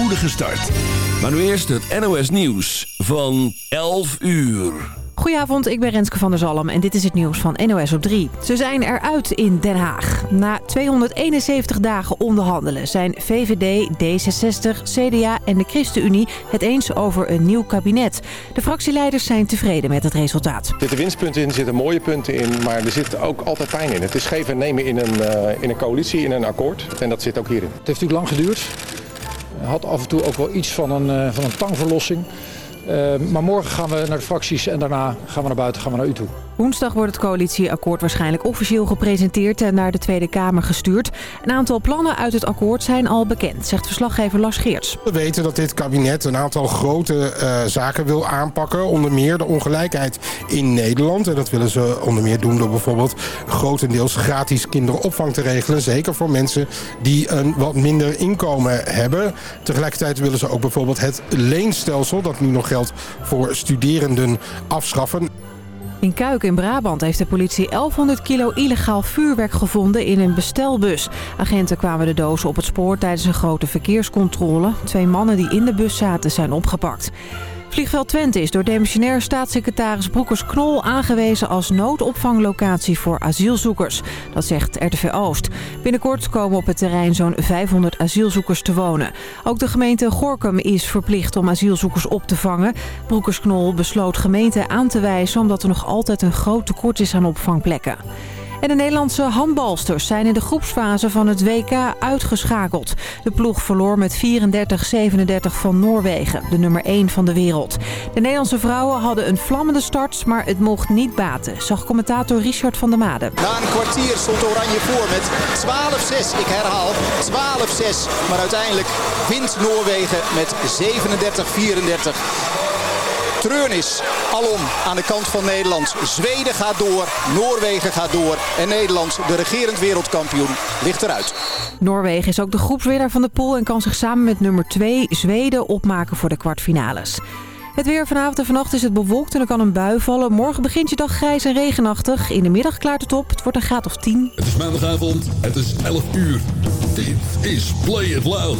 spoedige start. Maar nu eerst het NOS Nieuws van 11 uur. Goedenavond, ik ben Renske van der Zalm en dit is het nieuws van NOS op 3. Ze zijn eruit in Den Haag. Na 271 dagen onderhandelen zijn VVD, D66, CDA en de ChristenUnie het eens over een nieuw kabinet. De fractieleiders zijn tevreden met het resultaat. Er zitten winstpunten in, er zitten mooie punten in, maar er zit ook altijd pijn in. Het is geven en nemen in een, uh, in een coalitie, in een akkoord. En dat zit ook hierin. Het heeft natuurlijk lang geduurd. Had af en toe ook wel iets van een, uh, van een tangverlossing. Uh, maar morgen gaan we naar de fracties en daarna gaan we naar buiten, gaan we naar u toe. Woensdag wordt het coalitieakkoord waarschijnlijk officieel gepresenteerd en naar de Tweede Kamer gestuurd. Een aantal plannen uit het akkoord zijn al bekend, zegt verslaggever Lars Geerts. We weten dat dit kabinet een aantal grote uh, zaken wil aanpakken. Onder meer de ongelijkheid in Nederland. En dat willen ze onder meer doen door bijvoorbeeld grotendeels gratis kinderopvang te regelen. Zeker voor mensen die een wat minder inkomen hebben. Tegelijkertijd willen ze ook bijvoorbeeld het leenstelsel, dat nu nog geldt voor studerenden, afschaffen. In Kuik in Brabant heeft de politie 1100 kilo illegaal vuurwerk gevonden in een bestelbus. Agenten kwamen de dozen op het spoor tijdens een grote verkeerscontrole. Twee mannen die in de bus zaten zijn opgepakt. Vliegveld Twente is door demissionair staatssecretaris Broekers-Knol aangewezen als noodopvanglocatie voor asielzoekers. Dat zegt RTV Oost. Binnenkort komen op het terrein zo'n 500 asielzoekers te wonen. Ook de gemeente Gorkum is verplicht om asielzoekers op te vangen. Broekers-Knol besloot gemeenten aan te wijzen omdat er nog altijd een groot tekort is aan opvangplekken. En de Nederlandse handbalsters zijn in de groepsfase van het WK uitgeschakeld. De ploeg verloor met 34-37 van Noorwegen, de nummer 1 van de wereld. De Nederlandse vrouwen hadden een vlammende start, maar het mocht niet baten, zag commentator Richard van der Made. Na een kwartier stond Oranje voor met 12-6. Ik herhaal, 12-6. Maar uiteindelijk wint Noorwegen met 37-34 treurnis alom aan de kant van Nederland. Zweden gaat door, Noorwegen gaat door en Nederland, de regerend wereldkampioen, ligt eruit. Noorwegen is ook de groepswinnaar van de pool en kan zich samen met nummer 2 Zweden opmaken voor de kwartfinales. Het weer vanavond en vannacht is het bewolkt en er kan een bui vallen. Morgen begint je dag grijs en regenachtig. In de middag klaart het op. Het wordt een graad of 10. Het is maandagavond. Het is 11 uur. Dit is Play It Loud.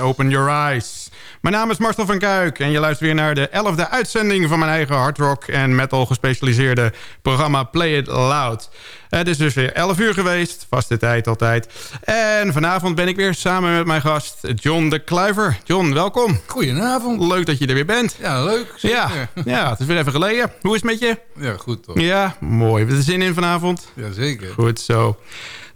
Open Your Eyes. Mijn naam is Marcel van Kuik en je luistert weer naar de 11e uitzending van mijn eigen hardrock en metal gespecialiseerde programma Play It Loud. Het is dus weer 11 uur geweest, vaste tijd altijd. En vanavond ben ik weer samen met mijn gast John de Kluiver. John, welkom. Goedenavond. Leuk dat je er weer bent. Ja, leuk. Zeker. Ja, ja, het is weer even geleden. Hoe is het met je? Ja, goed toch. Ja, mooi. We er zin in vanavond? Ja, zeker. Goed zo.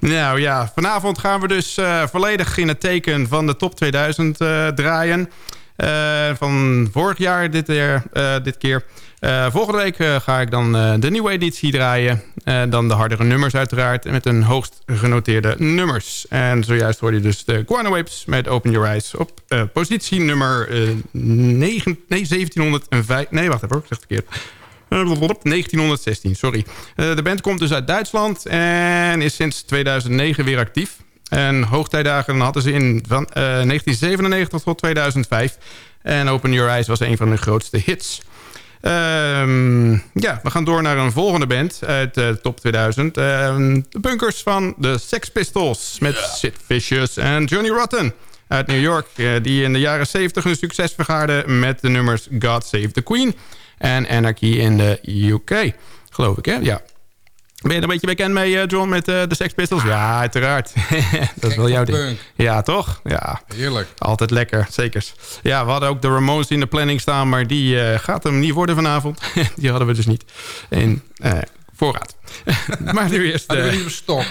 Nou ja, vanavond gaan we dus uh, volledig in het teken van de top 2000 uh, draaien. Uh, van vorig jaar dit, dit keer. volgende week ga ik dan de nieuwe editie draaien. dan de hardere nummers uiteraard. Met een hoogst genoteerde nummers. En zojuist hoorde je dus de Guano met Open Your Eyes. Op positie nummer 9, nee, 1705. Nee, wacht even ik zeg het verkeerd. 1916, sorry. Uh, de band komt dus uit Duitsland en is sinds 2009 weer actief. En hoogtijdagen hadden ze in van, uh, 1997 tot 2005. En Open Your Eyes was een van hun grootste hits. Um, ja, we gaan door naar een volgende band uit de uh, top 2000. Um, de bunkers van de Sex Pistols met yeah. Sid Vicious en Johnny Rotten uit New York. Uh, die in de jaren 70 een succes vergaarden met de nummers God Save the Queen en Anarchy in de UK. Geloof ik, hè? Ja. Ben je er een beetje bekend mee, uh, John, met uh, de Sex Pistols? Ja, uiteraard. dat is wel jouw ding. Ja, toch? Ja. Heerlijk. Altijd lekker, zeker. Ja, we hadden ook de Ramones in de planning staan... maar die uh, gaat hem niet worden vanavond. die hadden we dus niet in voorraad. maar nu eerst... Niet op stok?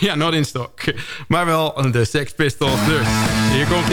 ja, not in stock. Maar wel de Sex Pistols dus. Hier komt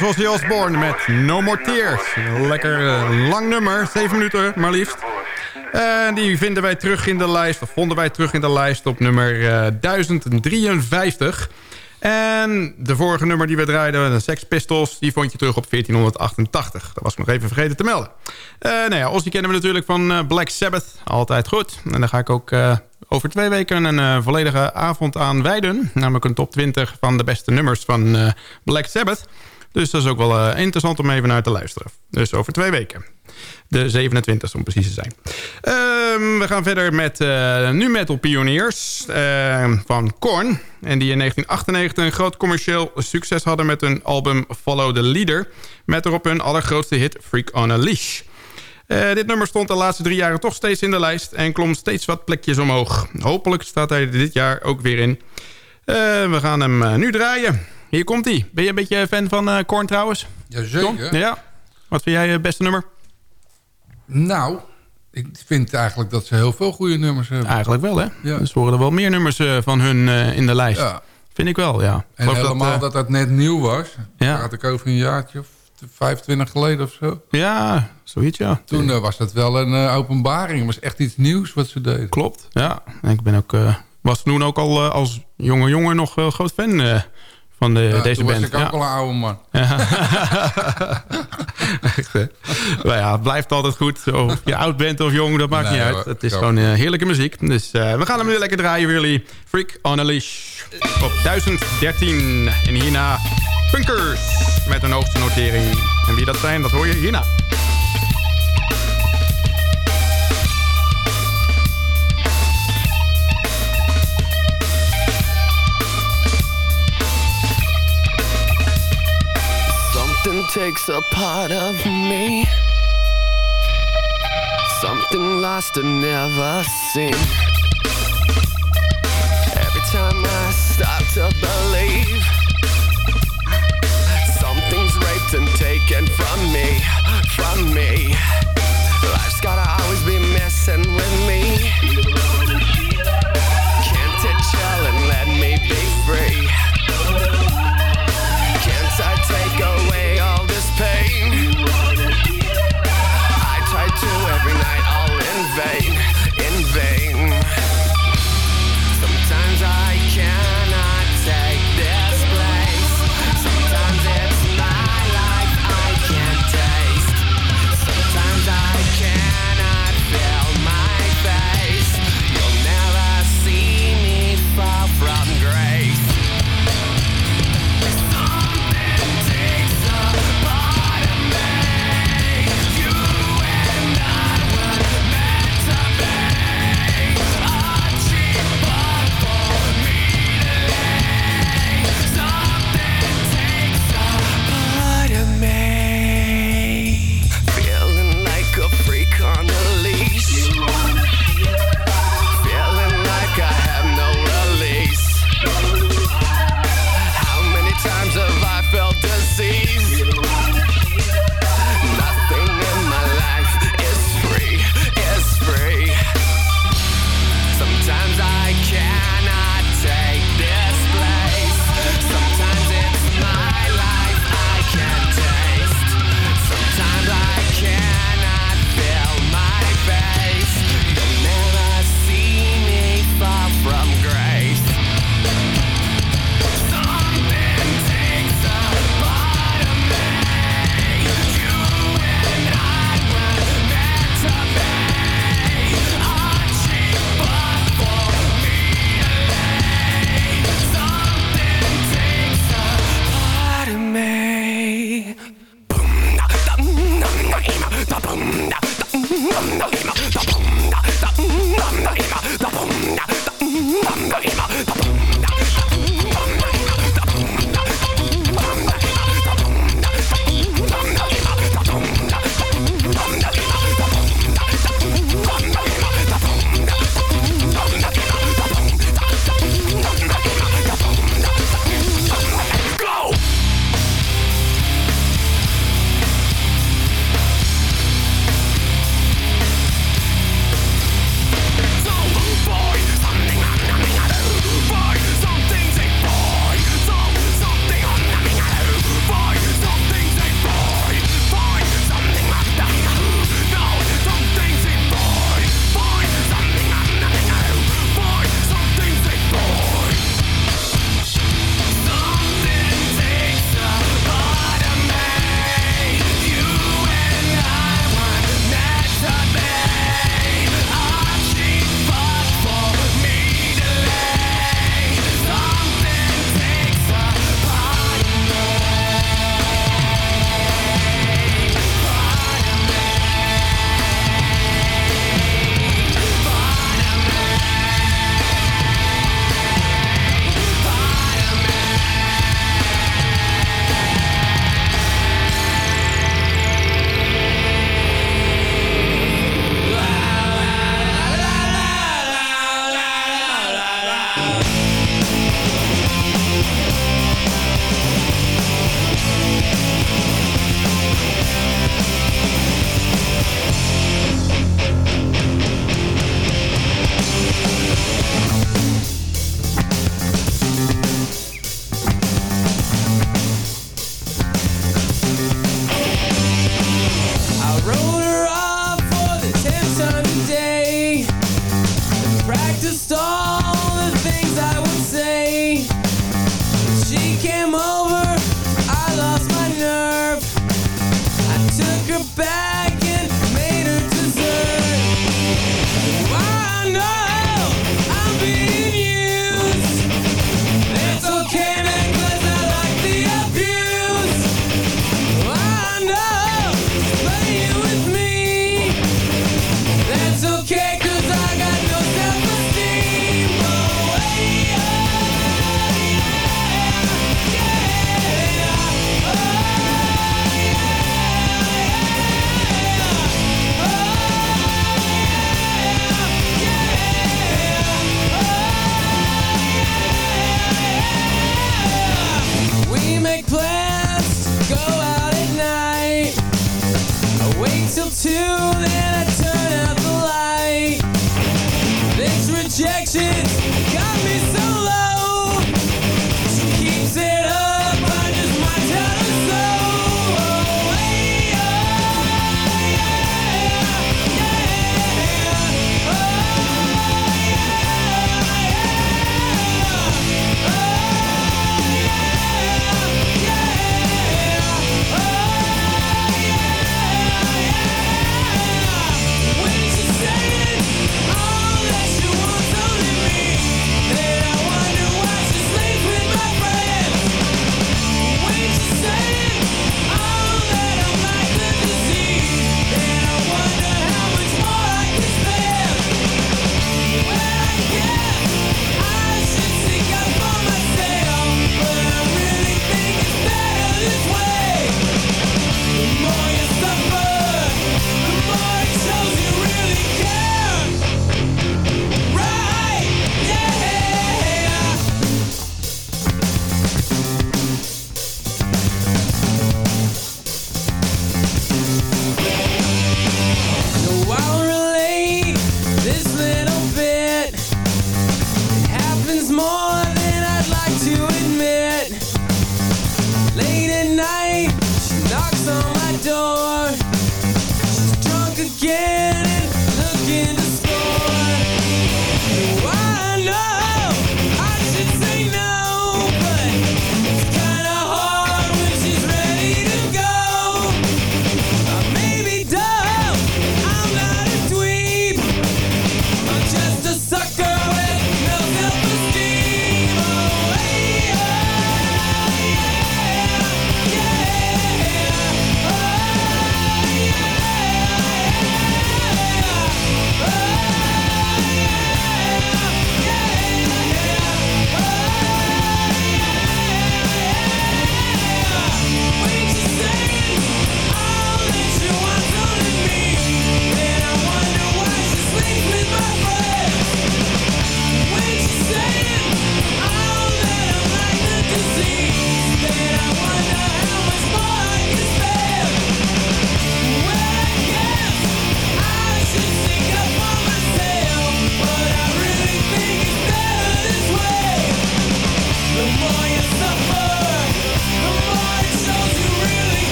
was Ozzy Osbourne met No More Tears. Lekker eh, lang nummer, 7 minuten maar liefst. En die vinden wij terug in de lijst, of vonden wij terug in de lijst op nummer eh, 1053. En de vorige nummer die we draaiden, de Sex Pistols... die vond je terug op 1488. Dat was ik nog even vergeten te melden. Eh nou ja, Ozzy kennen we natuurlijk van eh, Black Sabbath. Altijd goed. En daar ga ik ook eh, over twee weken een eh, volledige avond aan wijden. Namelijk een top 20 van de beste nummers van eh, Black Sabbath. Dus dat is ook wel eh, interessant om even naar te luisteren. Dus over twee weken. De 27 om precies te zijn. Ehm, we gaan verder met eh nu Metal Pioneers eh, van Korn. En die in 1998 een groot commercieel succes hadden met hun album Follow the Leader. Met erop hun allergrootste hit Freak on a Leash. Eh, dit nummer stond de laatste drie jaren toch steeds in de lijst... en klom steeds wat plekjes omhoog. Hopelijk staat hij dit jaar ook weer in. We gaan hem nu draaien. Hier komt hij. Ben je een beetje fan van eh Korn trouwens? Tom? Jazeker. Ja. Wat vind jij het beste nummer? Nou, ik vind eigenlijk dat ze heel veel goede nummers hebben. Eigenlijk wel, hè? Ja. Dus worden er wel meer nummers eh, van hun eh, in de lijst. Ja. Vind ik wel, ja. En Geloof helemaal eh, dat dat net nieuw was. Ja. Had ik over een jaartje of 25 geleden of zo. Ja, zoiets, ja. Toen eh, was dat wel een eh, openbaring. Het was echt iets nieuws wat ze deden. Klopt, ja. En ik ben ook, eh, was toen ook al eh, als jonge jongen nog eh, groot fan eh, van de, Ja, deze band. was ik ook ja. een oude man. Echt, hè? maar ja, het blijft altijd goed. Of je oud bent of jong, dat maakt Nee, niet uit. Het is gewoon eh, heerlijke muziek. Dus eh, we gaan hem nu lekker draaien voor jullie. Freak on a Leash. Op 1013. En hierna Punkers. Met een hoogste notering. En wie dat zijn, dat hoor je hierna. Takes a part of me. Something lost and never seen. Every time I start to believe something's raped and taken from me, from me. Life's gotta always be messing with me. Can't it chill and let me be free? wij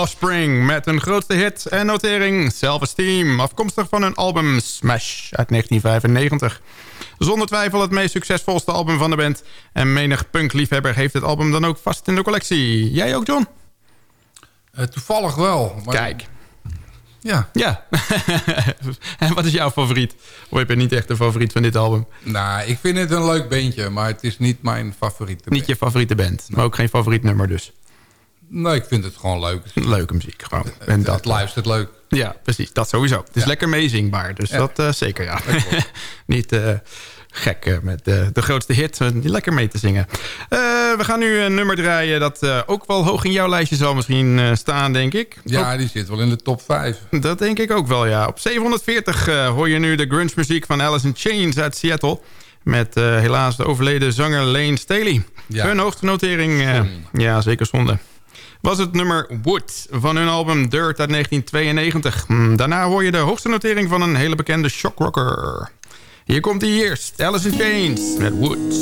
Offspring met een grootste hit en notering Self Esteem. Afkomstig van hun album Smash uit 1995. Zonder twijfel het meest succesvolste album van de band. En menig punkliefhebber heeft het album dan ook vast in de collectie. Jij ook, John? Eh, toevallig wel. maar- Kijk. Ja. Ja. en wat is jouw favoriet? Of heb je niet echt een favoriet van dit album? Nou, ik vind het een leuk beentje, maar het is niet mijn favoriete band. Niet je favoriete band, maar ook geen favoriet nummer dus. Nee, ik vind het gewoon leuk. Leuke muziek gewoon. Het, en dat, het luistert leuk. Ja, precies. Dat sowieso. Het is Ja. lekker meezingbaar. Dus Ja. dat eh, zeker, ja. Niet eh, gek eh, met eh, de grootste hit. eh, lekker mee te zingen. Eh, we gaan nu een nummer draaien dat eh, ook wel hoog in jouw lijstje zal misschien eh, staan, denk ik. Ja, die zit wel in de top 5. Dat denk ik ook wel, ja. Op 740 eh, hoor je nu de grunge muziek van Alice in Chains uit Seattle. Met eh, helaas de overleden zanger Lane Staley. Ja. Hun hoogste notering, eh, ja zeker zonde. Was het nummer Wood van hun album Dirt uit 1992. Hm, Daarna hoor je de hoogste notering van een hele bekende shockrocker. Hier komt hij eerst, Alice in Chains met Wood.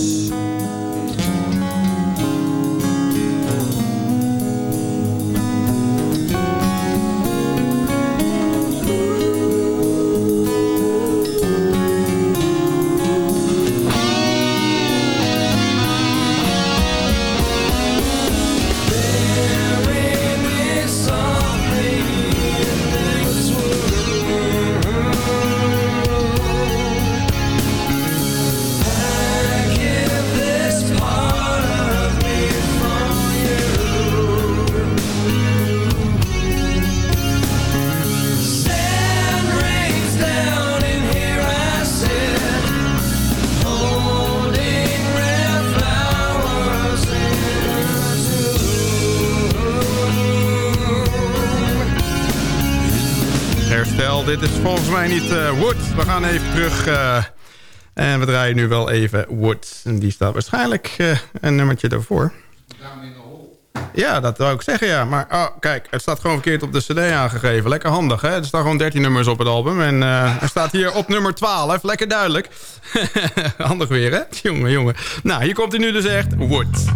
Uh, Wood. We gaan even terug. Uh, en we draaien nu wel even Wood. En die staat waarschijnlijk uh, een nummertje daarvoor. Ja, dat wou ik zeggen, ja. Maar oh, kijk, het staat gewoon verkeerd op de cd aangegeven. Lekker handig, hè? Er staan gewoon 13 nummers op het album. En er staat hier op nummer 12. Lekker duidelijk. handig weer, hè? Jongen, jongen. Nou, hier komt hij nu dus echt. Wood.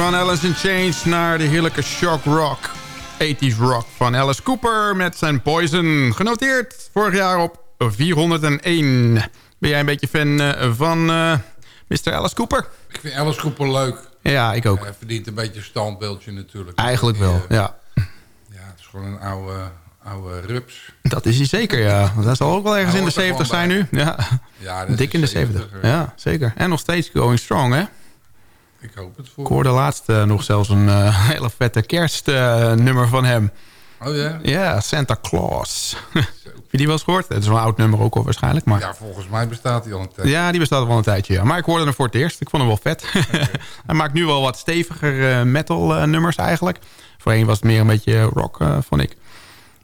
Van Alice in Chains naar de heerlijke shock rock. 80s rock van Alice Cooper met zijn Poison. Genoteerd vorig jaar op 401. Ben jij een beetje fan eh, van uh, Mr. Alice Cooper? Ik vind Alice Cooper leuk. Ja, ik ook. Hij verdient een beetje een standbeeldje natuurlijk. Eigenlijk wel, Die, ja. Ja, het is gewoon een oude, oude rups. Dat is hij zeker, ja. Dat zal ook wel ergens in de hoort er 70 zijn nu. Ja, Ja, dik in de 70, 70. ja. Ja, zeker. En nog steeds going strong, hè? Ik hoop het Ik voor. hoorde laatst eh, nog zelfs een eh, hele vette kerstnummer van hem. Oh ja? Ja, Santa Claus. Heb je die wel eens gehoord? Het is wel een oud nummer ook al waarschijnlijk. Maar... Ja, volgens mij bestaat hij al een tijd. Ja, die bestaat al een tijdje. Ja. Maar ik hoorde hem voor het eerst. Ik vond hem wel vet. Hij maakt nu wel wat steviger eh, metal eh, nummers eigenlijk. Voorheen was het meer een beetje rock, eh, vond ik.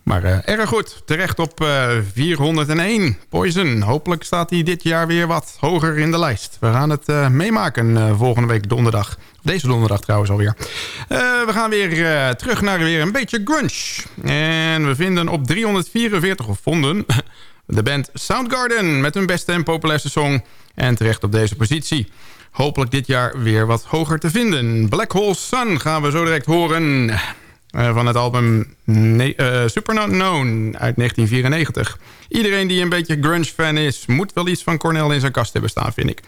Maar eh, erg goed. Terecht op eh, 401. Poison. Hopelijk staat hij dit jaar weer wat hoger in de lijst. We gaan het eh, meemaken eh, volgende week donderdag. Deze donderdag trouwens alweer. Eh, we gaan weer eh, terug naar weer een beetje grunge. En we vinden op 344 of vonden de band Soundgarden met hun beste en populairste song. En terecht op deze positie. Hopelijk dit jaar weer wat hoger te vinden. Black Hole Sun gaan we zo direct horen. Eh, van het album ne eh, Super Not Known uit 1994. Iedereen die een beetje grunge-fan is... moet wel iets van Cornell in zijn kast hebben staan, vind ik.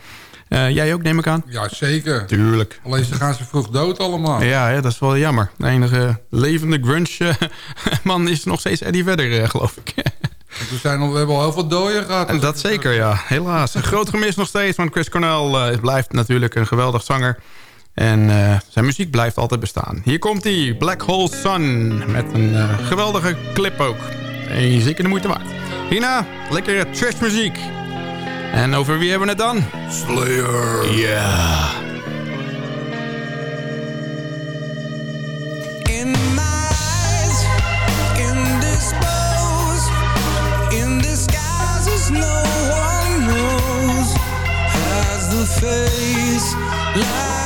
Eh, jij ook, neem ik aan? Ja, zeker. Tuurlijk. Alleen ze gaan ze vroeg dood allemaal. Ja, hè, dat is wel jammer. De enige levende grunge-man is nog steeds Eddie Vedder, geloof ik. We, zijn al, we hebben al heel veel dooien gehad. En dat zeker, ja. Helaas. Een groot gemis nog steeds, want Chris Cornell blijft natuurlijk een geweldig zanger. En eh, zijn muziek blijft altijd bestaan. Hier komt hij, Black Hole Sun, met een eh, geweldige clip ook. En zeker de moeite waard. Hierna, lekkere trashmuziek. En over wie hebben we het dan? Slayer. Ja. In my eyes, indisposed, in disguises no one knows. As the face lies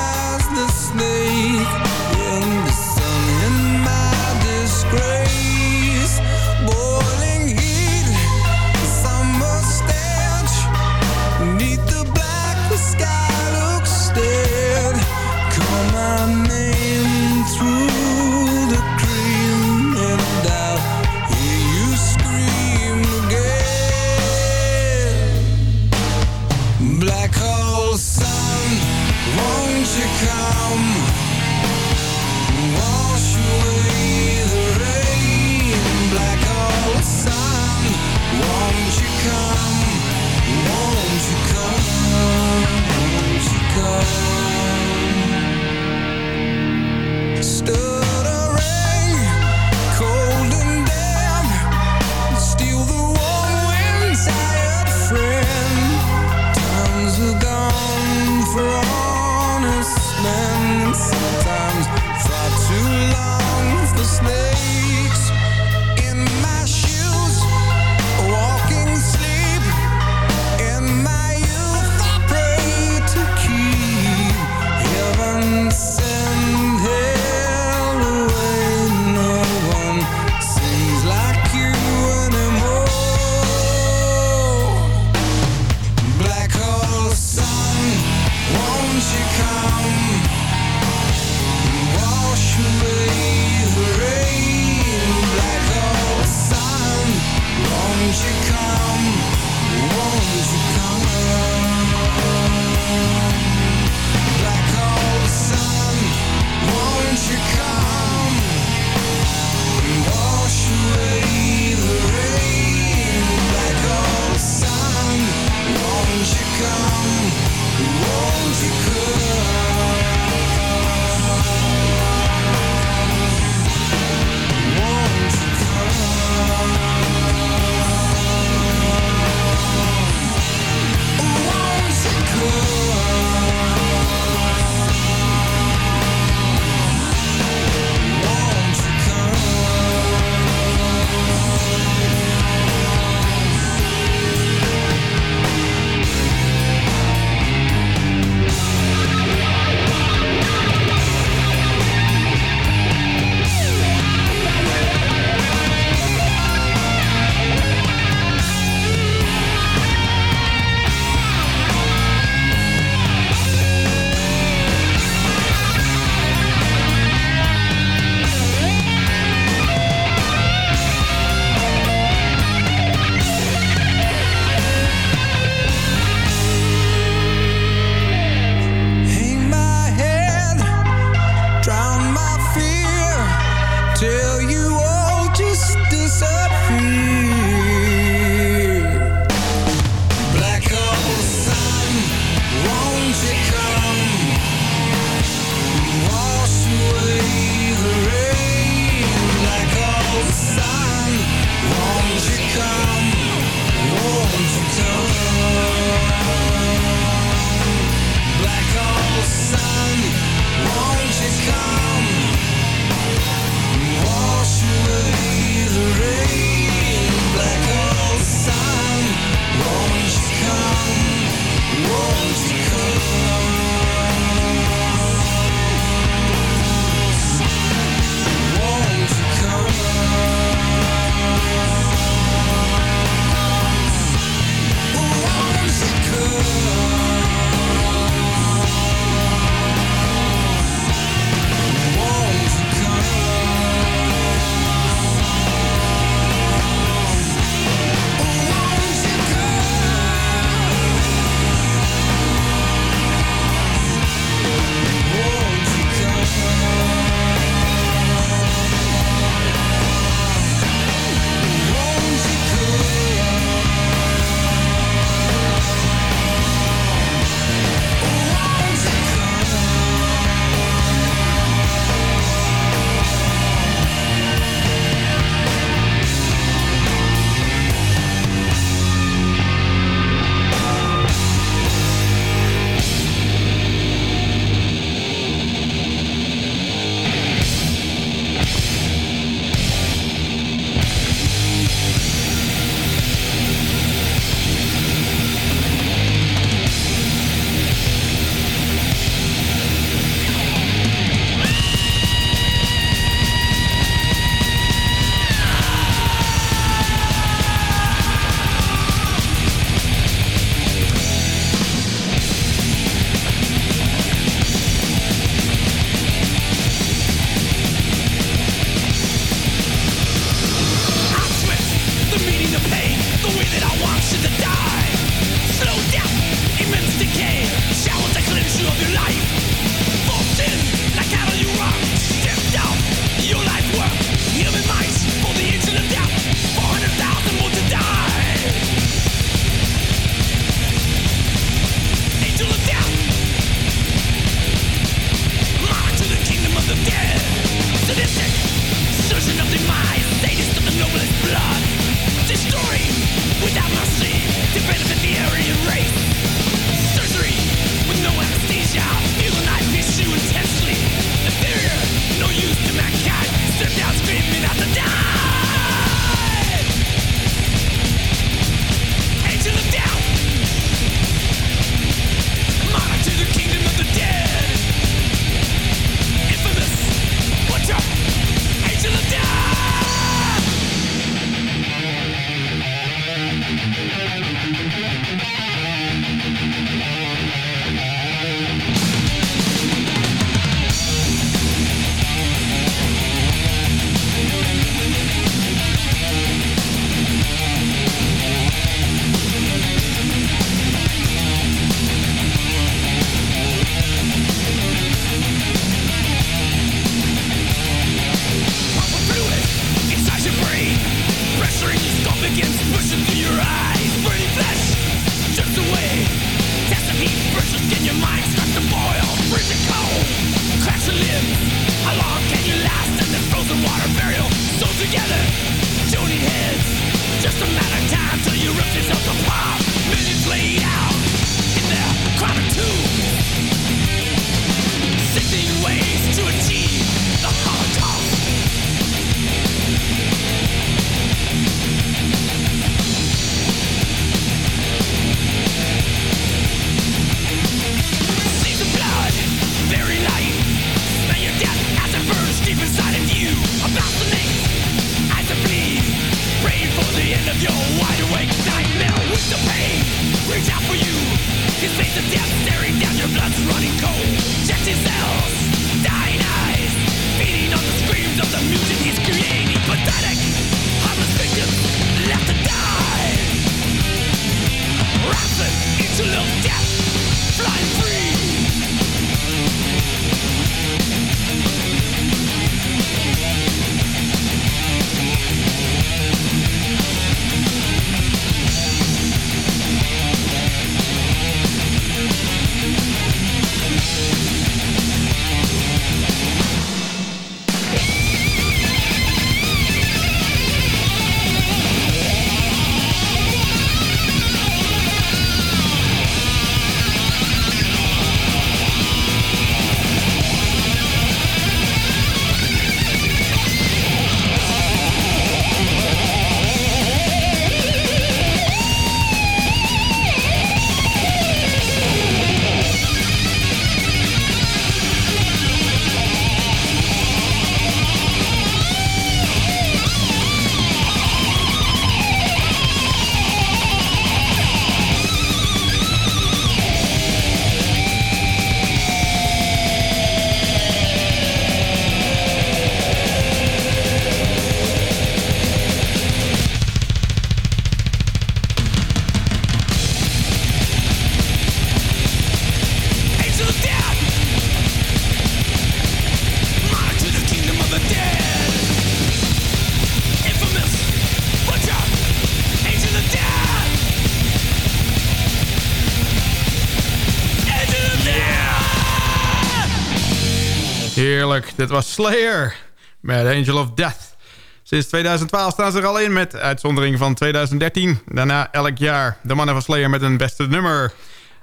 dit was Slayer met Angel of Death. Sinds 2012 staan ze er al in met uitzondering van 2013. Daarna elk jaar de mannen van Slayer met hun beste nummer.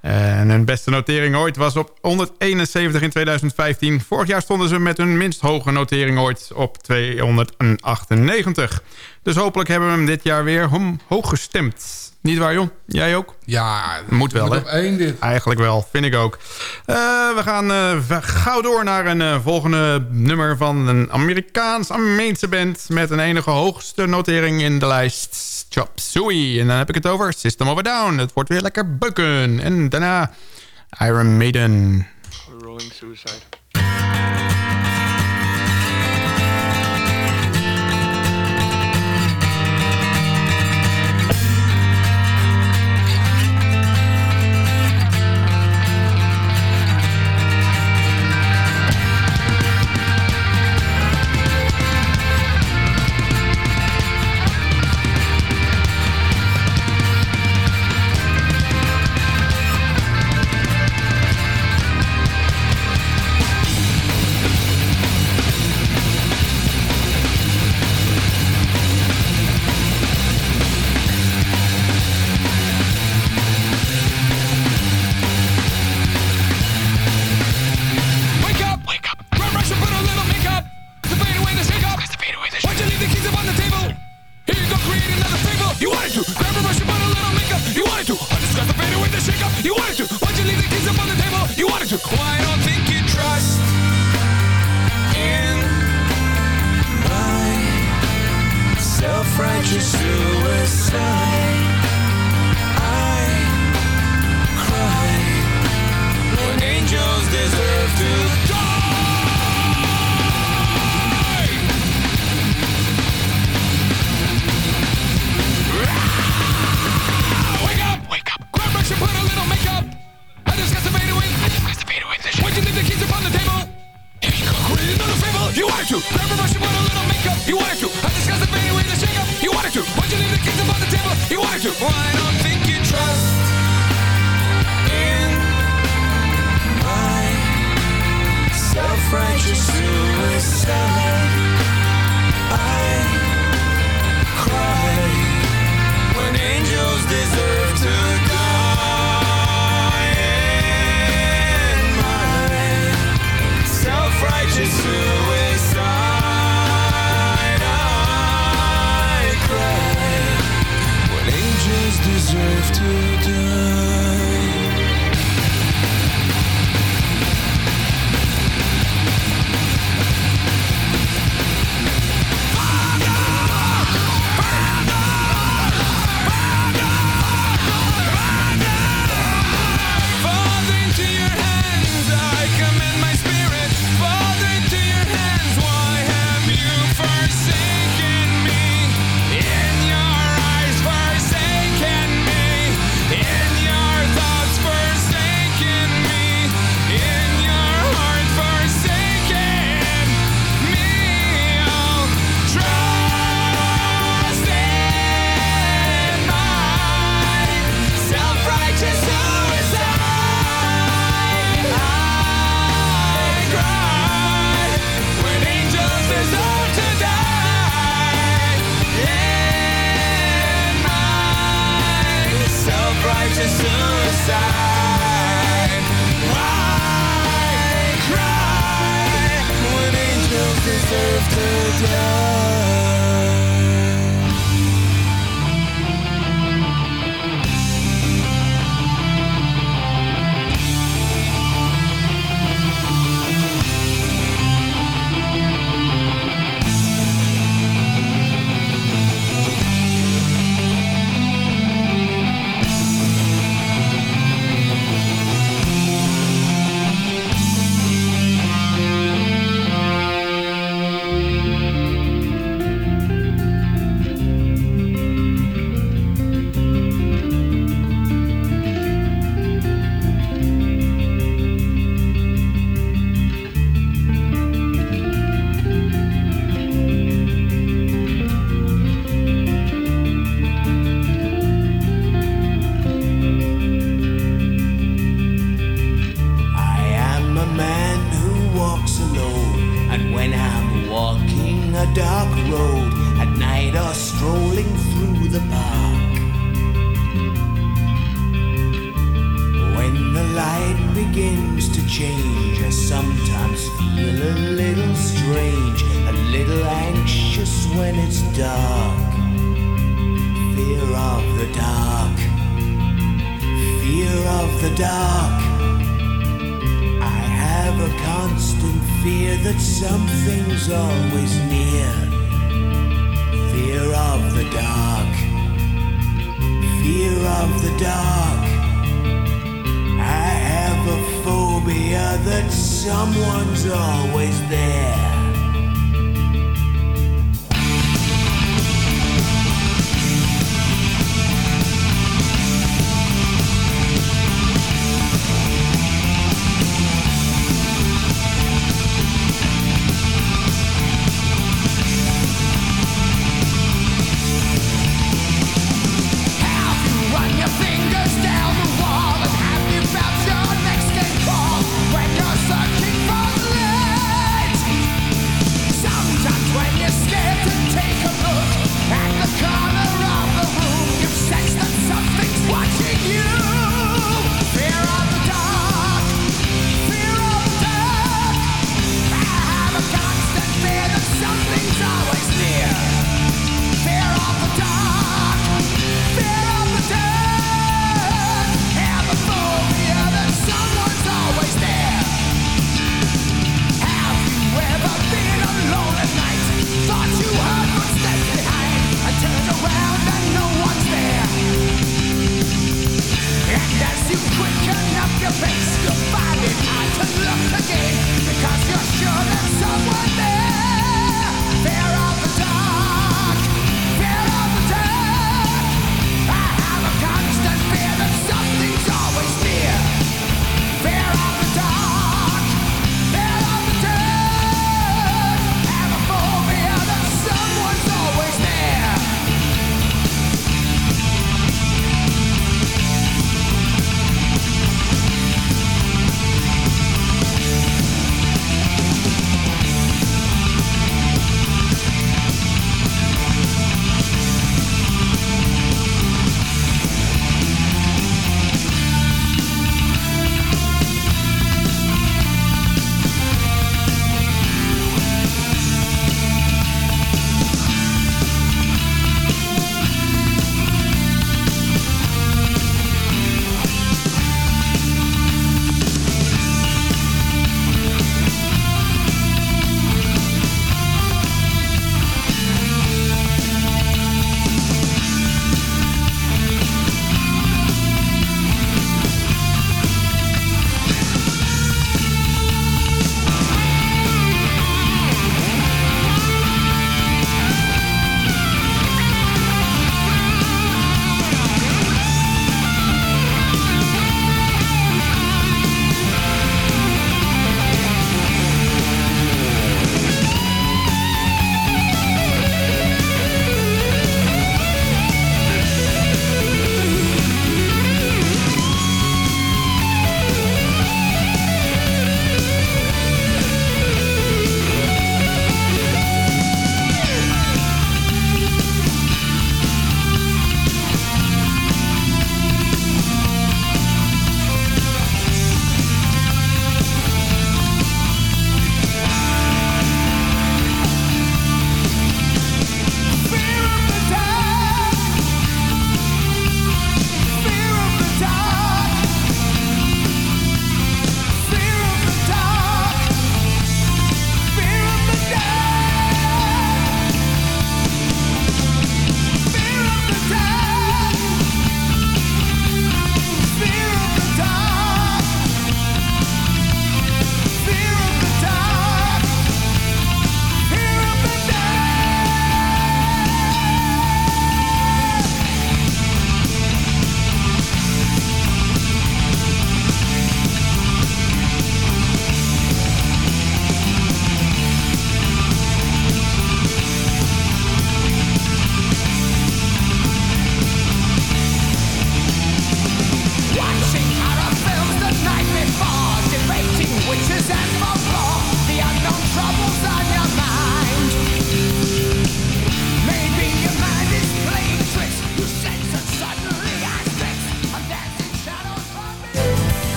En hun beste notering ooit was op 171 in 2015. Vorig jaar stonden ze met hun minst hoge notering ooit op 298. Dus hopelijk hebben we hem dit jaar weer omhoog gestemd. Niet waar, Jon? Jij ook? Ja, Moet wel, hè? op één dit. Eigenlijk wel, vind ik ook. Eh, we gaan eh, gauw door naar een eh, volgende nummer van een Amerikaans-Armeense band... met een enige hoogste notering in de lijst. Chop Suey. En dan heb ik het over System of a Down. Het wordt weer lekker bukken. En daarna Iron Maiden. Rolling Suicide.